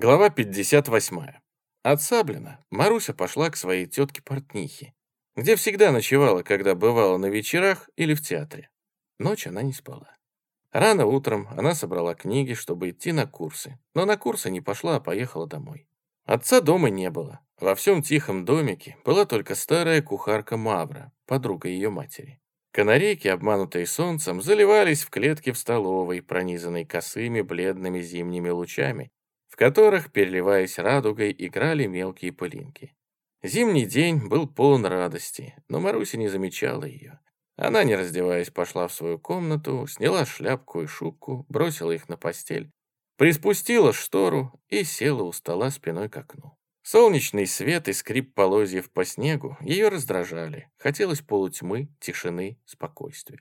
Глава 58. От Саблина Маруся пошла к своей тетке-портнихе, где всегда ночевала, когда бывала на вечерах или в театре. Ночь она не спала. Рано утром она собрала книги, чтобы идти на курсы, но на курсы не пошла, а поехала домой. Отца дома не было. Во всем тихом домике была только старая кухарка Мавра, подруга ее матери. Канарейки, обманутые солнцем, заливались в клетки в столовой, пронизанной косыми бледными зимними лучами, которых, переливаясь радугой, играли мелкие пылинки. Зимний день был полон радости, но Маруся не замечала ее. Она, не раздеваясь, пошла в свою комнату, сняла шляпку и шубку, бросила их на постель, приспустила штору и села у стола спиной к окну. Солнечный свет и скрип полозьев по снегу ее раздражали. Хотелось полутьмы, тишины, спокойствия.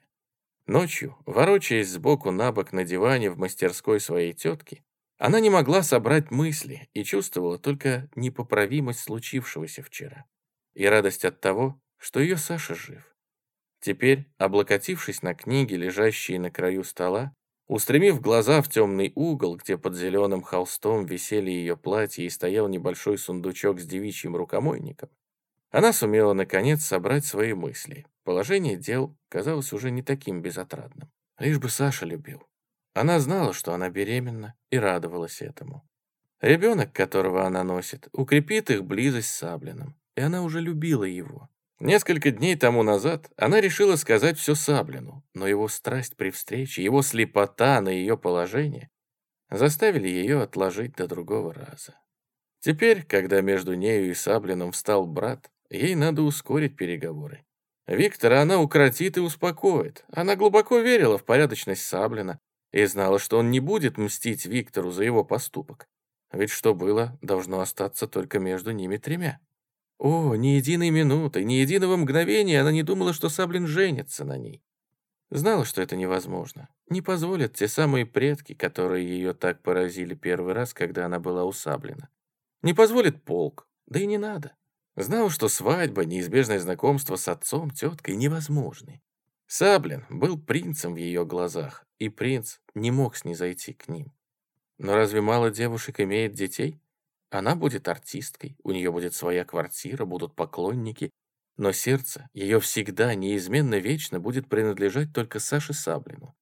Ночью, ворочаясь сбоку на бок на диване в мастерской своей тетки, она не могла собрать мысли и чувствовала только непоправимость случившегося вчера и радость от того, что ее Саша жив. Теперь, облокотившись на книги, лежащие на краю стола, устремив глаза в темный угол, где под зеленым холстом висели ее платья и стоял небольшой сундучок с девичьим рукомойником, она сумела, наконец, собрать свои мысли. Положение дел казалось уже не таким безотрадным. Лишь бы Саша любил. Она знала, что она беременна, и радовалась этому. Ребенок, которого она носит, укрепит их близость с Саблиным, и она уже любила его. Несколько дней тому назад она решила сказать все Саблину, но его страсть при встрече, его слепота на ее положение заставили ее отложить до другого раза. Теперь, когда между нею и Саблиным встал брат, ей надо ускорить переговоры. Виктора она укротит и успокоит. Она глубоко верила в порядочность Саблина, и знала, что он не будет мстить Виктору за его поступок. Ведь что было, должно остаться только между ними тремя. О, ни единой минуты, ни единого мгновения она не думала, что Саблин женится на ней. Знала, что это невозможно. Не позволят те самые предки, которые ее так поразили первый раз, когда она была у Саблина. Не позволит полк, да и не надо. Знала, что свадьба, неизбежное знакомство с отцом, теткой невозможны. Саблин был принцем в ее глазах, и принц не мог снизойти к ним. Но разве мало девушек имеет детей? Она будет артисткой, у нее будет своя квартира, будут поклонники, но сердце ее всегда, неизменно, вечно будет принадлежать только Саше Саблину.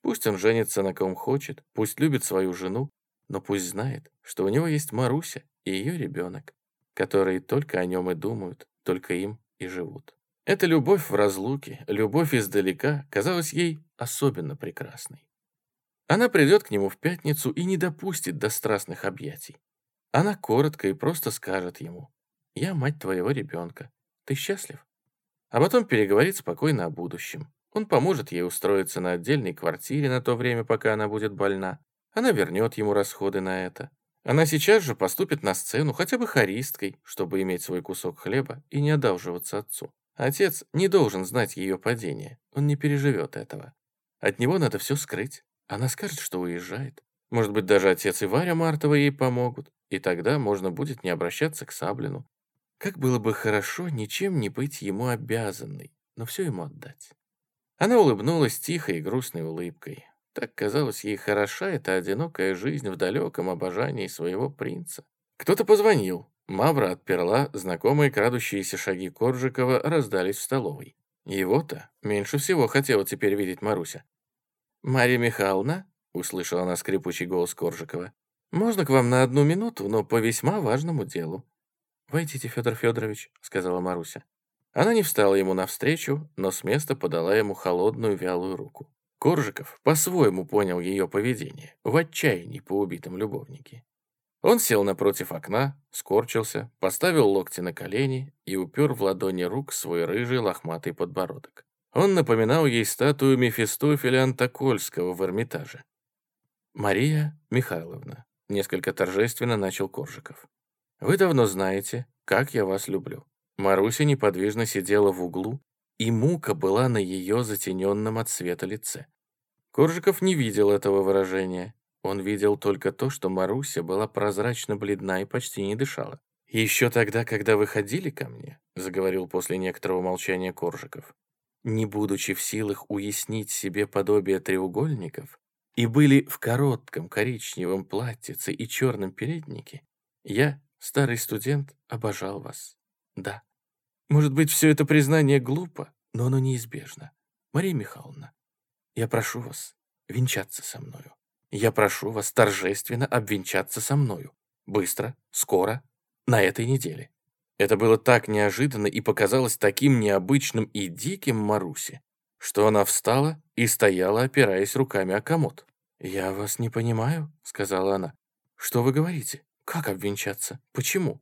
Пусть он женится на ком хочет, пусть любит свою жену, но пусть знает, что у него есть Маруся и ее ребенок, которые только о нем и думают, только им и живут. Эта любовь в разлуке, любовь издалека, казалась ей особенно прекрасной. Она придет к нему в пятницу и не допустит до страстных объятий. Она коротко и просто скажет ему «Я мать твоего ребенка. Ты счастлив?» А потом переговорит спокойно о будущем. Он поможет ей устроиться на отдельной квартире на то время, пока она будет больна. Она вернет ему расходы на это. Она сейчас же поступит на сцену хотя бы хористкой, чтобы иметь свой кусок хлеба и не одалживаться отцу. Отец не должен знать ее падение, он не переживет этого. От него надо все скрыть. Она скажет, что уезжает. Может быть, даже отец и Варя Мартова ей помогут, и тогда можно будет не обращаться к Саблину. Как было бы хорошо ничем не быть ему обязанной, но все ему отдать. Она улыбнулась тихой и грустной улыбкой. Так казалось ей хороша эта одинокая жизнь в далеком обожании своего принца. Кто-то позвонил. Мавра отперла, знакомые крадущиеся шаги Коржикова раздались в столовой. Его-то меньше всего хотела теперь видеть Маруся. «Мария Михайловна?» — услышала она скрипучий голос Коржикова. «Можно к вам на одну минуту, но по весьма важному делу». «Войдите, Федор Федорович», — сказала Маруся. Она не встала ему навстречу, но с места подала ему холодную вялую руку. Коржиков по-своему понял ее поведение, в отчаянии по убитым любовнике. Он сел напротив окна, скорчился, поставил локти на колени и упер в ладони рук свой рыжий лохматый подбородок. Он напоминал ей статую Мефистофеля Антокольского в Эрмитаже. «Мария Михайловна», — несколько торжественно начал Коржиков. «Вы давно знаете, как я вас люблю». Маруся неподвижно сидела в углу, и мука была на ее затененном от света лице. Коржиков не видел этого выражения, он видел только то, что Маруся была прозрачно бледна и почти не дышала. «Еще тогда, когда вы ходили ко мне», — заговорил после некоторого молчания Коржиков, «не будучи в силах уяснить себе подобие треугольников, и были в коротком коричневом платьице и черном переднике, я, старый студент, обожал вас. Да. Может быть, все это признание глупо, но оно неизбежно. Мария Михайловна, я прошу вас венчаться со мною. Я прошу вас торжественно обвенчаться со мною. Быстро, скоро, на этой неделе. Это было так неожиданно и показалось таким необычным и диким Марусе, что она встала и стояла, опираясь руками о комод. «Я вас не понимаю», — сказала она. «Что вы говорите? Как обвенчаться? Почему?»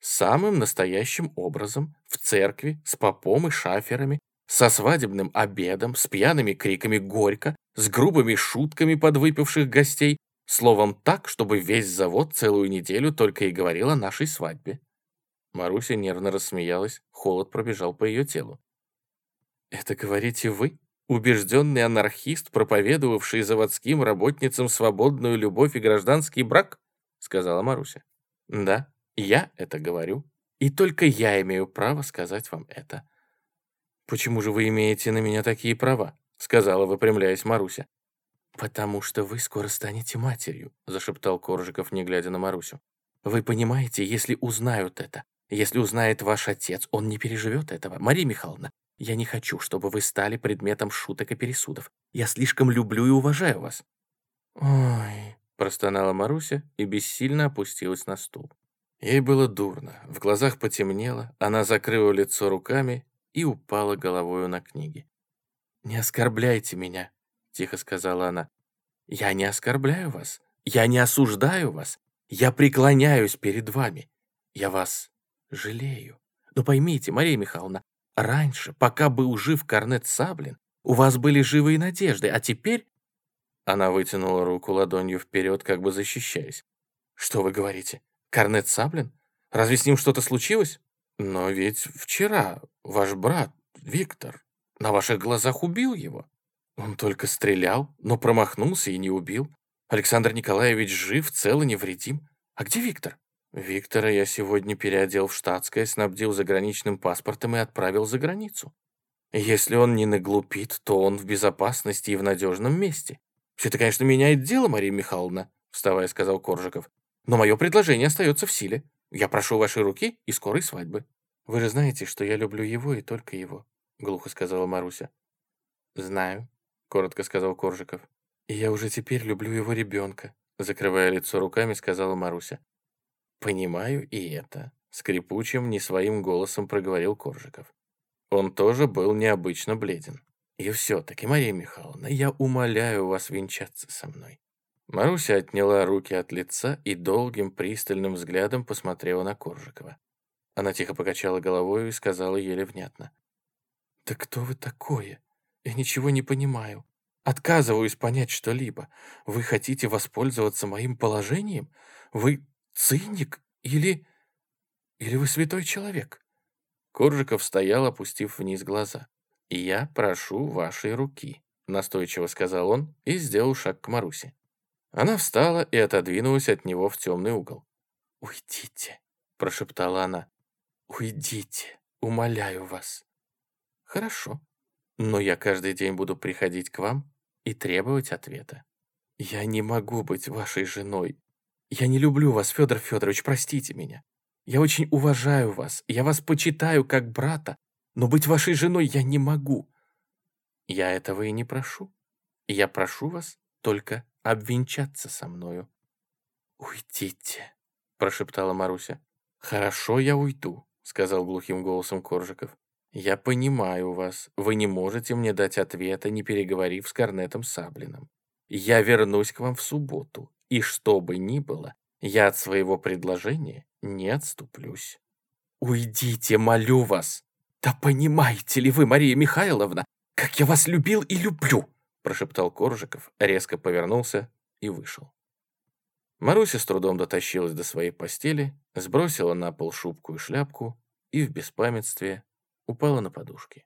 «Самым настоящим образом, в церкви, с попом и шаферами, со свадебным обедом, с пьяными криками «Горько», с грубыми шутками подвыпивших гостей, словом так, чтобы весь завод целую неделю только и говорил о нашей свадьбе. Маруся нервно рассмеялась, холод пробежал по ее телу. «Это говорите вы, убежденный анархист, проповедовавший заводским работницам свободную любовь и гражданский брак?» сказала Маруся. «Да, я это говорю, и только я имею право сказать вам это». «Почему же вы имеете на меня такие права?» Сказала, выпрямляясь Маруся. «Потому что вы скоро станете матерью», зашептал Коржиков, не глядя на Марусю. «Вы понимаете, если узнают это, если узнает ваш отец, он не переживет этого. Мария Михайловна, я не хочу, чтобы вы стали предметом шуток и пересудов. Я слишком люблю и уважаю вас». «Ой», — простонала Маруся и бессильно опустилась на стул. Ей было дурно, в глазах потемнело, она закрыла лицо руками и упала головою на книги. «Не оскорбляйте меня», — тихо сказала она. «Я не оскорбляю вас, я не осуждаю вас, я преклоняюсь перед вами. Я вас жалею. Но поймите, Мария Михайловна, раньше, пока был жив Корнет Саблин, у вас были живые надежды, а теперь...» Она вытянула руку ладонью вперед, как бы защищаясь. «Что вы говорите? Корнет Саблин? Разве с ним что-то случилось? Но ведь вчера ваш брат, Виктор, на ваших глазах убил его. Он только стрелял, но промахнулся и не убил. Александр Николаевич жив, цел и невредим. А где Виктор? Виктора я сегодня переодел в штатское, снабдил заграничным паспортом и отправил за границу. Если он не наглупит, то он в безопасности и в надежном месте. Все это, конечно, меняет дело, Мария Михайловна, вставая, сказал Коржиков. Но мое предложение остается в силе. Я прошу вашей руки и скорой свадьбы. Вы же знаете, что я люблю его и только его, глухо сказала Маруся. Знаю, коротко сказал Коржиков. И я уже теперь люблю его ребенка, закрывая лицо руками, сказала Маруся. «Понимаю и это», — скрипучим, не своим голосом проговорил Коржиков. Он тоже был необычно бледен. «И все-таки, Мария Михайловна, я умоляю вас венчаться со мной». Маруся отняла руки от лица и долгим пристальным взглядом посмотрела на Коржикова. Она тихо покачала головой и сказала еле внятно. «Да кто вы такое? Я ничего не понимаю. Отказываюсь понять что-либо. Вы хотите воспользоваться моим положением? Вы циник или... или вы святой человек?» Коржиков стоял, опустив вниз глаза. «Я прошу вашей руки», — настойчиво сказал он и сделал шаг к Марусе. Она встала и отодвинулась от него в темный угол. «Уйдите», — прошептала она. «Уйдите, умоляю вас». «Хорошо, но я каждый день буду приходить к вам и требовать ответа. Я не могу быть вашей женой я не люблю вас, Федор Федорович, простите меня. Я очень уважаю вас, я вас почитаю как брата, но быть вашей женой я не могу. Я этого и не прошу. Я прошу вас только обвенчаться со мною. «Уйдите», — прошептала Маруся. «Хорошо, я уйду», — сказал глухим голосом Коржиков. «Я понимаю вас. Вы не можете мне дать ответа, не переговорив с Корнетом Саблиным. Я вернусь к вам в субботу. И что бы ни было, я от своего предложения не отступлюсь. «Уйдите, молю вас! Да понимаете ли вы, Мария Михайловна, как я вас любил и люблю!» прошептал Коржиков, резко повернулся и вышел. Маруся с трудом дотащилась до своей постели, сбросила на пол шубку и шляпку и в беспамятстве упала на подушки.